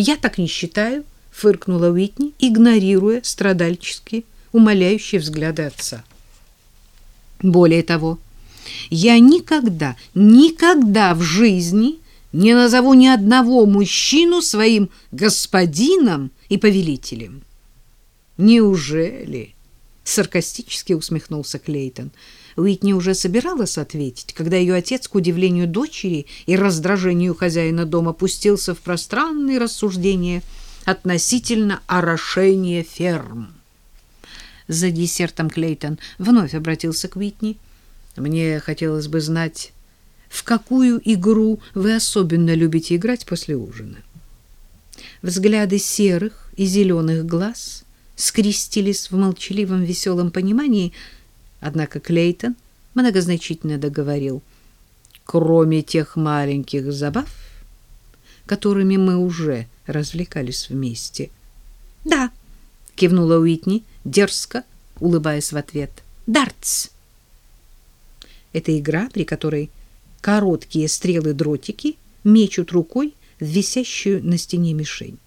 Я так не считаю, фыркнула Уитни, игнорируя страдальческие, умоляющие взгляды отца. Более того, я никогда, никогда в жизни не назову ни одного мужчину своим господином и повелителем. Неужели? Саркастически усмехнулся Клейтон. Уитни уже собиралась ответить, когда ее отец, к удивлению дочери и раздражению хозяина дома, пустился в пространные рассуждения относительно орошения ферм. За десертом Клейтон вновь обратился к Уитни. «Мне хотелось бы знать, в какую игру вы особенно любите играть после ужина?» Взгляды серых и зеленых глаз скрестились в молчаливом веселом понимании — Однако Клейтон многозначительно договорил. Кроме тех маленьких забав, которыми мы уже развлекались вместе. Да, кивнула Уитни, дерзко улыбаясь в ответ. Дартс. Это игра, при которой короткие стрелы-дротики мечут рукой в висящую на стене мишень.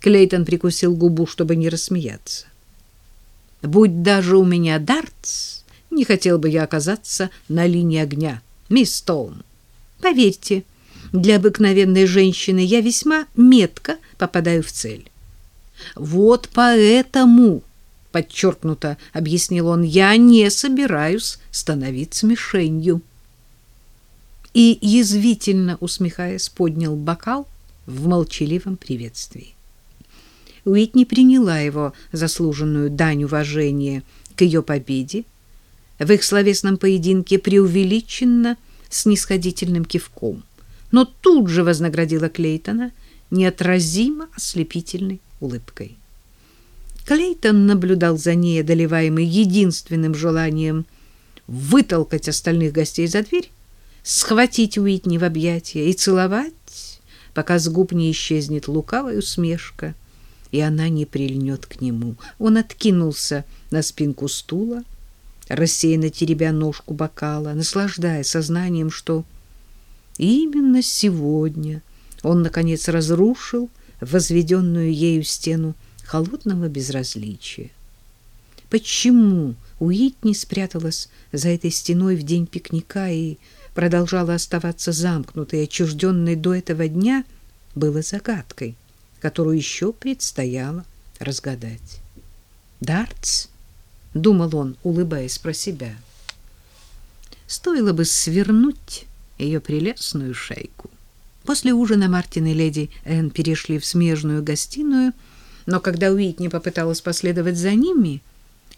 Клейтон прикусил губу, чтобы не рассмеяться. Будь даже у меня дартс, не хотел бы я оказаться на линии огня. Мисс Стоун, поверьте, для обыкновенной женщины я весьма метко попадаю в цель. Вот поэтому, подчеркнуто объяснил он, я не собираюсь становиться мишенью. И язвительно усмехаясь, поднял бокал в молчаливом приветствии. Уитни приняла его заслуженную дань уважения к ее победе, в их словесном поединке преувеличенно снисходительным кивком, но тут же вознаградила Клейтона неотразимо ослепительной улыбкой. Клейтон наблюдал за ней, одолеваемый единственным желанием вытолкать остальных гостей за дверь, схватить Уитни в объятия и целовать, пока с губ не исчезнет лукавая усмешка — и она не прильнет к нему. Он откинулся на спинку стула, рассеянно теребя ножку бокала, наслаждаясь сознанием, что именно сегодня он, наконец, разрушил возведенную ею стену холодного безразличия. Почему Уитни спряталась за этой стеной в день пикника и продолжала оставаться замкнутой, отчужденной до этого дня, было загадкой которую еще предстояло разгадать. «Дартс?» — думал он, улыбаясь про себя. «Стоило бы свернуть ее прелестную шейку». После ужина Мартин и леди Энн перешли в смежную гостиную, но когда Уитни попыталась последовать за ними,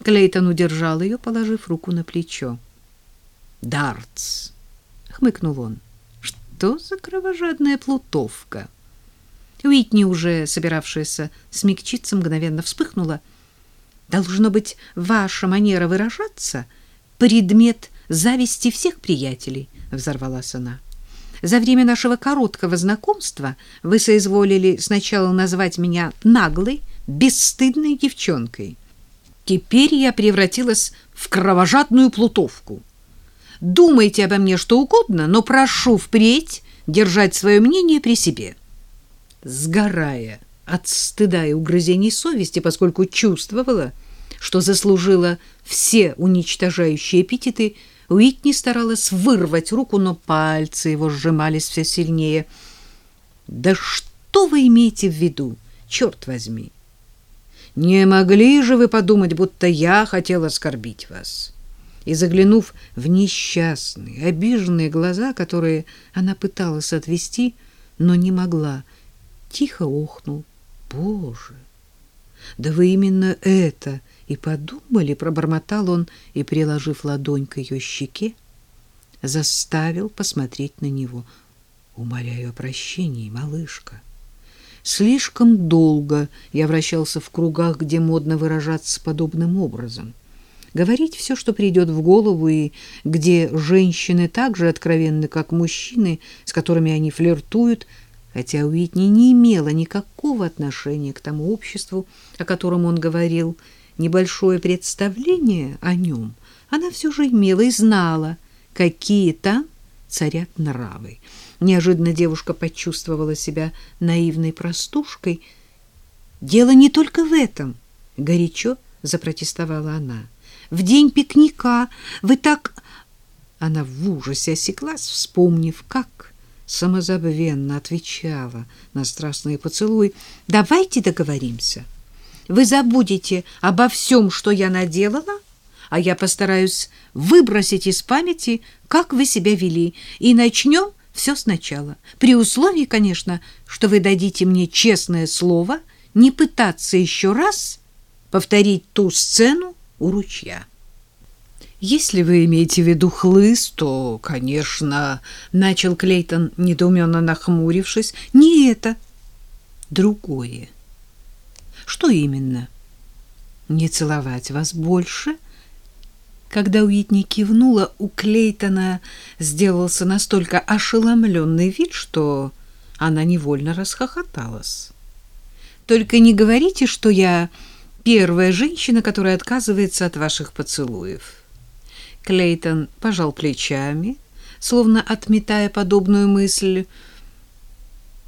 Клейтон удержал ее, положив руку на плечо. «Дартс!» — хмыкнул он. «Что за кровожадная плутовка?» Уитни, уже собиравшаяся смягчиться, мгновенно вспыхнула. «Должно быть, ваша манера выражаться — предмет зависти всех приятелей», — взорвалась она. «За время нашего короткого знакомства вы соизволили сначала назвать меня наглой, бесстыдной девчонкой. Теперь я превратилась в кровожадную плутовку. Думайте обо мне что угодно, но прошу впредь держать свое мнение при себе» сгорая от стыда и угрызений совести, поскольку чувствовала, что заслужила все уничтожающие эпитеты, Уитни старалась вырвать руку, но пальцы его сжимались все сильнее. «Да что вы имеете в виду, черт возьми? Не могли же вы подумать, будто я хотела оскорбить вас?» И заглянув в несчастные, обиженные глаза, которые она пыталась отвести, но не могла, — тихо охнул. Боже! Да вы именно это и подумали, пробормотал он и, приложив ладонь к ее щеке, заставил посмотреть на него. Умоляю о прощении, малышка. Слишком долго я вращался в кругах, где модно выражаться подобным образом. Говорить все, что придет в голову, и где женщины так же откровенны, как мужчины, с которыми они флиртуют, хотя Уитни не имела никакого отношения к тому обществу, о котором он говорил, небольшое представление о нем она все же имела и знала, какие там царят нравы. Неожиданно девушка почувствовала себя наивной простушкой. «Дело не только в этом», — горячо запротестовала она. «В день пикника вы так...» Она в ужасе осеклась, вспомнив, как самозабвенно отвечала на страстный поцелуй. «Давайте договоримся. Вы забудете обо всем, что я наделала, а я постараюсь выбросить из памяти, как вы себя вели, и начнем все сначала. При условии, конечно, что вы дадите мне честное слово не пытаться еще раз повторить ту сцену у ручья». Если вы имеете в виду хлыст, то, конечно, начал Клейтон, недоуменно нахмурившись, не это, другое. Что именно? Не целовать вас больше? Когда Уитни кивнула, у Клейтона сделался настолько ошеломленный вид, что она невольно расхохоталась. Только не говорите, что я первая женщина, которая отказывается от ваших поцелуев. Клейтон пожал плечами, словно отметая подобную мысль.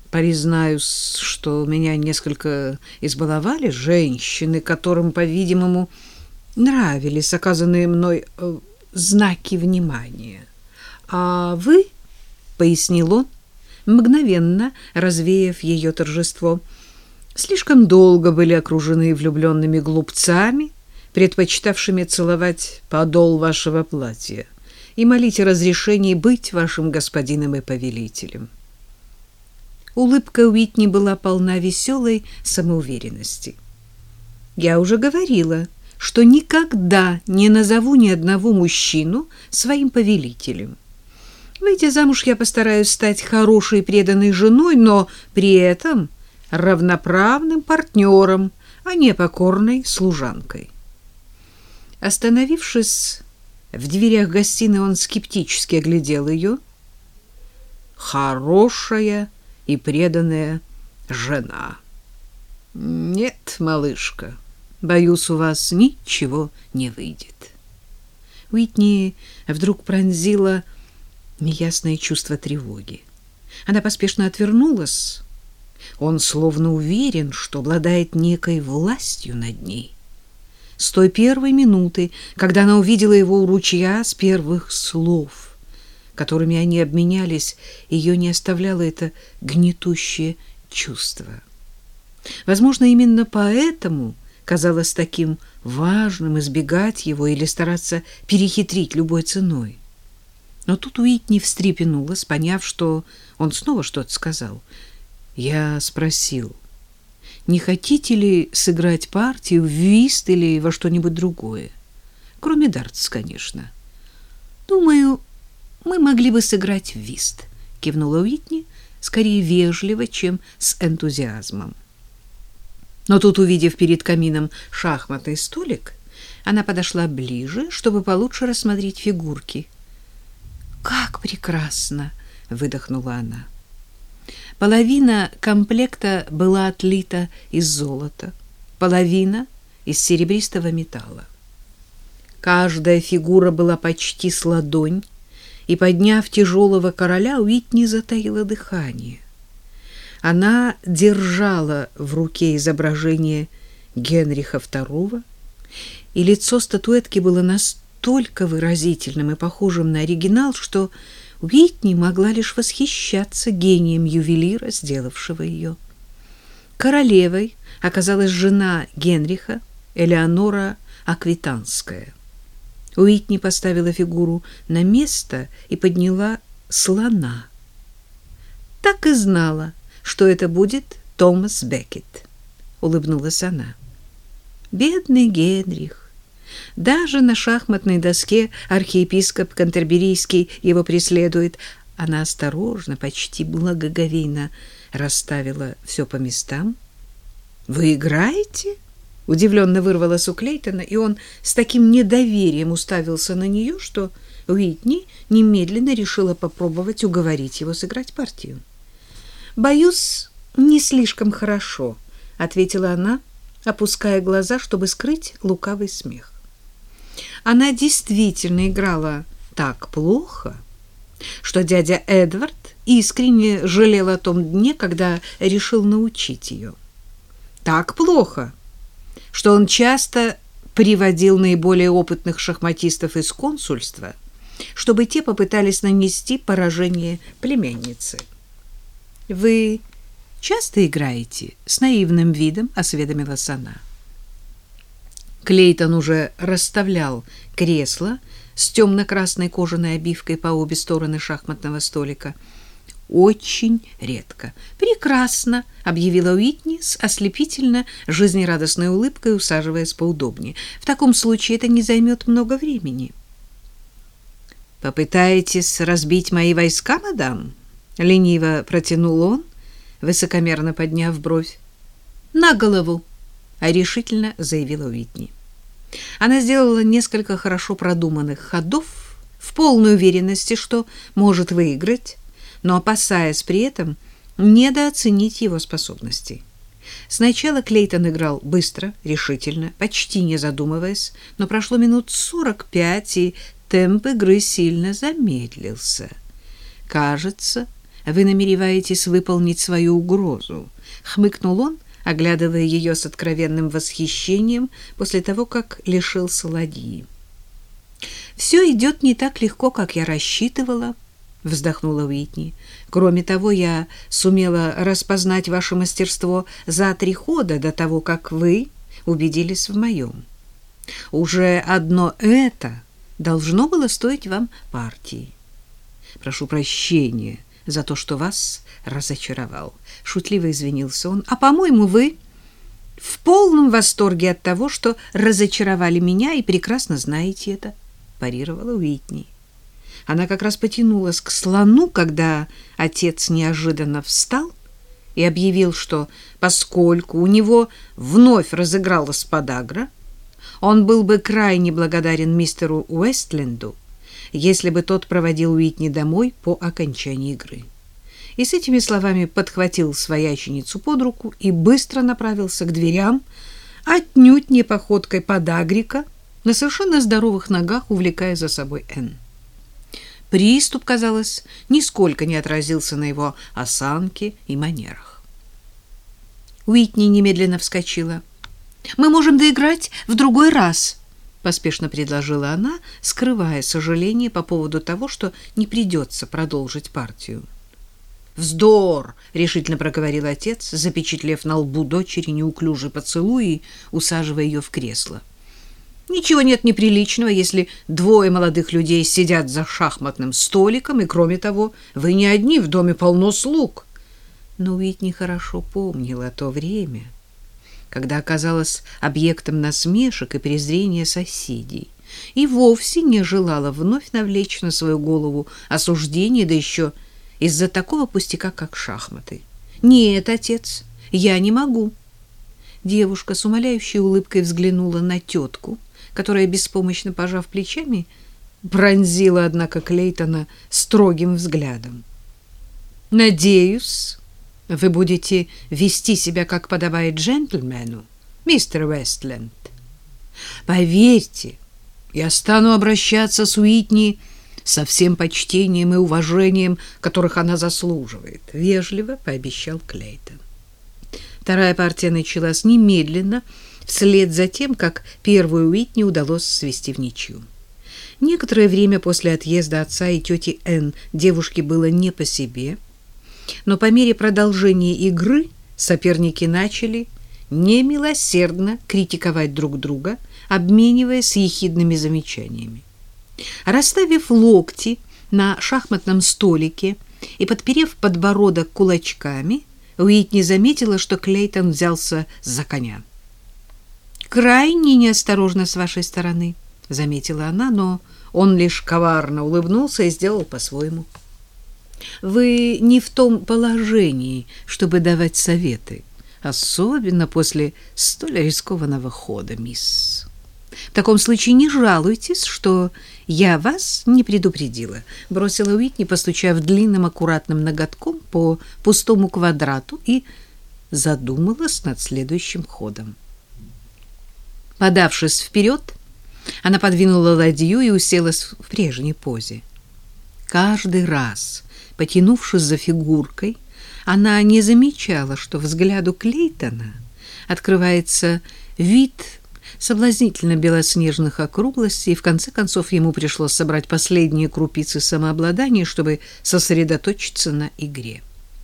Признаюсь, что меня несколько избаловали женщины, которым, по-видимому, нравились оказанные мной э, знаки внимания. А вы, — пояснил он, мгновенно развеяв ее торжество, — слишком долго были окружены влюбленными глупцами — предпочитавшими целовать подол вашего платья, и молить о разрешении быть вашим господином и повелителем. Улыбка Уитни была полна веселой самоуверенности. Я уже говорила, что никогда не назову ни одного мужчину своим повелителем. Выйдя замуж, я постараюсь стать хорошей преданной женой, но при этом равноправным партнером, а не покорной служанкой. Остановившись в дверях гостиной, он скептически оглядел ее. Хорошая и преданная жена. Нет, малышка, боюсь, у вас ничего не выйдет. Уитни вдруг пронзила неясное чувство тревоги. Она поспешно отвернулась. Он словно уверен, что обладает некой властью над ней с той первой минуты, когда она увидела его у ручья с первых слов, которыми они обменялись, ее не оставляло это гнетущее чувство. Возможно, именно поэтому казалось таким важным избегать его или стараться перехитрить любой ценой. Но тут Уитни встрепенулась, поняв, что он снова что-то сказал. Я спросил — не хотите ли сыграть партию в вист или во что-нибудь другое? Кроме дартс, конечно. Думаю, мы могли бы сыграть в вист, кивнула Уитни, скорее вежливо, чем с энтузиазмом. Но тут, увидев перед камином шахматный столик, она подошла ближе, чтобы получше рассмотреть фигурки. «Как прекрасно!» — выдохнула она. Половина комплекта была отлита из золота, половина — из серебристого металла. Каждая фигура была почти с ладонь, и, подняв тяжелого короля, Уитни затаила дыхание. Она держала в руке изображение Генриха II, и лицо статуэтки было настолько выразительным и похожим на оригинал, что Уитни могла лишь восхищаться гением ювелира, сделавшего ее. Королевой оказалась жена Генриха, Элеонора Аквитанская. Уитни поставила фигуру на место и подняла слона. Так и знала, что это будет Томас Беккет, улыбнулась она. Бедный Генрих даже на шахматной доске архиепископ Кантерберийский его преследует. Она осторожно, почти благоговейно расставила все по местам. «Вы играете?» Удивленно вырвалась у Клейтона, и он с таким недоверием уставился на нее, что Уитни немедленно решила попробовать уговорить его сыграть партию. «Боюсь, не слишком хорошо», — ответила она, опуская глаза, чтобы скрыть лукавый смех. Она действительно играла так плохо, что дядя Эдвард искренне жалел о том дне, когда решил научить ее. Так плохо, что он часто приводил наиболее опытных шахматистов из консульства, чтобы те попытались нанести поражение племяннице. «Вы часто играете?» — с наивным видом осведомилась она. Клейтон уже расставлял кресло с темно-красной кожаной обивкой по обе стороны шахматного столика — очень редко. Прекрасно, объявила Уитни с ослепительно жизнерадостной улыбкой, усаживаясь поудобнее. В таком случае это не займет много времени. Попытаетесь разбить мои войска, мадам? лениво протянул он, высокомерно подняв бровь. На голову, решительно заявила Уитни. Она сделала несколько хорошо продуманных ходов в полной уверенности, что может выиграть но опасаясь при этом недооценить его способности. Сначала Клейтон играл быстро, решительно, почти не задумываясь, но прошло минут сорок пять, и темп игры сильно замедлился. «Кажется, вы намереваетесь выполнить свою угрозу», — хмыкнул он, оглядывая ее с откровенным восхищением после того, как лишился ладьи. «Все идет не так легко, как я рассчитывала», — вздохнула Уитни. Кроме того, я сумела распознать ваше мастерство за три хода до того, как вы убедились в моем. Уже одно это должно было стоить вам партии. Прошу прощения за то, что вас разочаровал. Шутливо извинился он. А, по-моему, вы в полном восторге от того, что разочаровали меня и прекрасно знаете это, парировала Уитни. Она как раз потянулась к слону, когда отец неожиданно встал и объявил, что поскольку у него вновь разыгралась подагра, он был бы крайне благодарен мистеру Уэстленду, если бы тот проводил Уитни домой по окончании игры. И с этими словами подхватил свояченицу под руку и быстро направился к дверям, отнюдь не походкой подагрика, на совершенно здоровых ногах увлекая за собой Энн. Приступ, казалось, нисколько не отразился на его осанке и манерах. Уитни немедленно вскочила. «Мы можем доиграть в другой раз», — поспешно предложила она, скрывая сожаление по поводу того, что не придется продолжить партию. «Вздор!» — решительно проговорил отец, запечатлев на лбу дочери неуклюжий поцелуй и усаживая ее в кресло. Ничего нет неприличного, если двое молодых людей сидят за шахматным столиком, и, кроме того, вы не одни, в доме полно слуг. Но ведь нехорошо помнила то время, когда оказалась объектом насмешек и презрения соседей, и вовсе не желала вновь навлечь на свою голову осуждение, да еще из-за такого пустяка, как шахматы. «Нет, отец, я не могу». Девушка с умоляющей улыбкой взглянула на тетку, которая, беспомощно пожав плечами, пронзила, однако, Клейтона строгим взглядом. «Надеюсь, вы будете вести себя, как подобает джентльмену, мистер Вестленд. Поверьте, я стану обращаться с Уитни со всем почтением и уважением, которых она заслуживает», — вежливо пообещал Клейтон. Вторая партия началась немедленно, — вслед за тем, как первую Уитни удалось свести в ничью. Некоторое время после отъезда отца и тети Н девушке было не по себе, но по мере продолжения игры соперники начали немилосердно критиковать друг друга, обмениваясь ехидными замечаниями. Расставив локти на шахматном столике и подперев подбородок кулачками, Уитни заметила, что Клейтон взялся за коня крайне неосторожно с вашей стороны, заметила она, но он лишь коварно улыбнулся и сделал по-своему. Вы не в том положении, чтобы давать советы, особенно после столь рискованного хода, мисс. В таком случае не жалуйтесь, что я вас не предупредила, бросила Уитни, постучав длинным аккуратным ноготком по пустому квадрату и задумалась над следующим ходом. Подавшись вперед, она подвинула ладью и уселась в прежней позе. Каждый раз Потянувшись за фигуркой, она не замечала, что взгляду Клейтона открывается вид соблазнительно белоснежных округлостей, и в конце концов ему пришлось собрать последние крупицы самообладания, чтобы сосредоточиться на игре.